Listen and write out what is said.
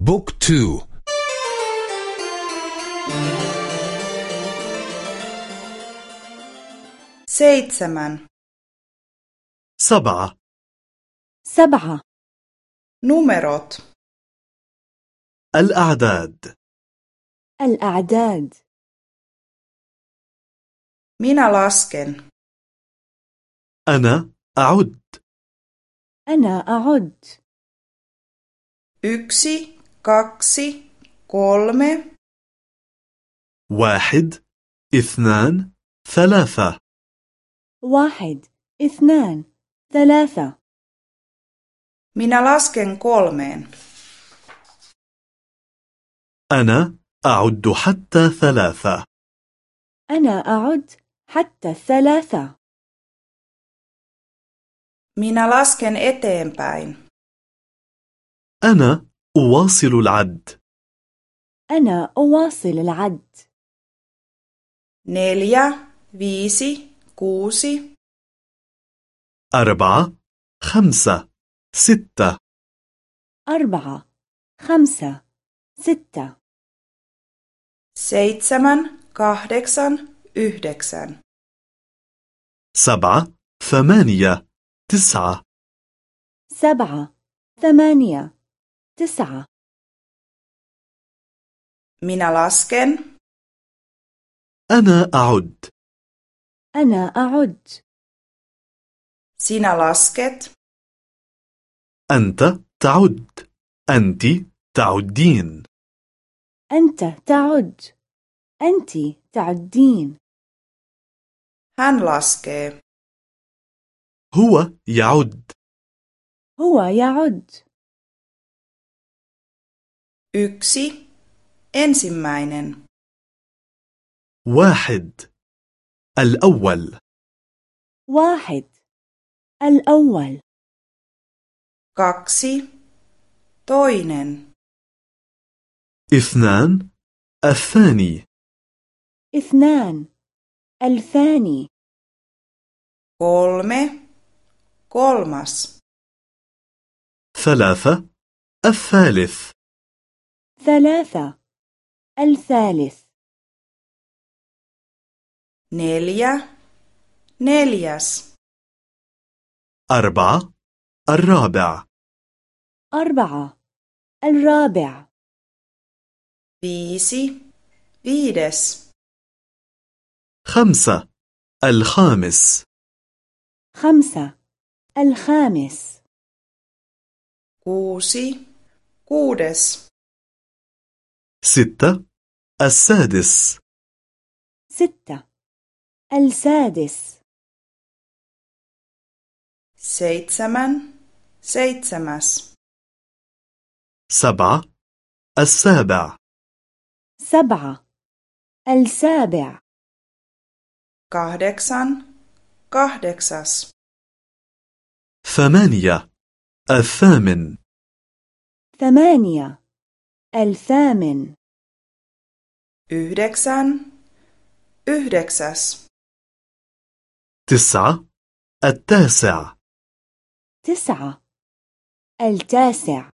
Book two. Seitsemän. سبعة. سبعة. Numerot الأعداد. الأعداد. Minä lasken. أنا أعد. أنا أعد. Yksi, kaksi, kolme, واحد اثنان ثلاثة. واحد اثنان ثلاثة. Minä lasken kolmeen. أنا أعد حتى ثلاثة. أنا أعد حتى الثلاثة Minä lasken eteenpäin. أنا أواصل العد. أنا أواصل العد. Neljä, viisi, kuusi, أربعة خمسة ستة. أربعة خمسة ستة. seitsemän, kahdeksan, yhdeksän. سبعة ثمانية تسعة. سبعة ثمانية. تسعة. Minä lasken. أنا أعد. أنا أعد. Sinä lasket. أنت تعد. أنت تعدين. أنت تعد. أنت تعدين. Hän laskee. هو يعد. هو يعد. Yksi, ensimmäinen. واحد. الأول. واحد. الأول. Kaksi, toinen. اثنان. الثاني. اثنان. الثاني. Kolme, kolmas. ثلاثة. الثالث. ثلاثة الثالث. Neljä, neljäs. أربعة. الرابع. أربعة. الرابع. Viisi, viides. خمسة. الخامس. خمسة. الخامس. Kuusi, kuudes. ستة. السادس. ستة. السادس. Seitsemän, seitsemäs. سبعة. السابع. سبعة. السابع. Kahdeksan, kahdeksas. ثمانية. الثامن. ثمانية. الثامن. Yhdeksän, yhdeksäs. تسعة. التاسع. تسعة. التاسع.